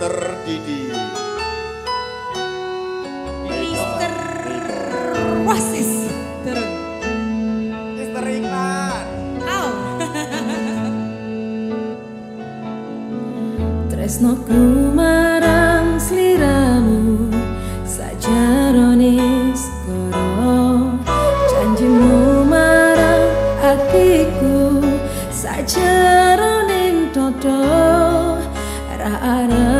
Mister Didi. Mister Tresnoku marang sliramu sajaronis koro janjimu marang hatiku, sajaroning dodo arah-arah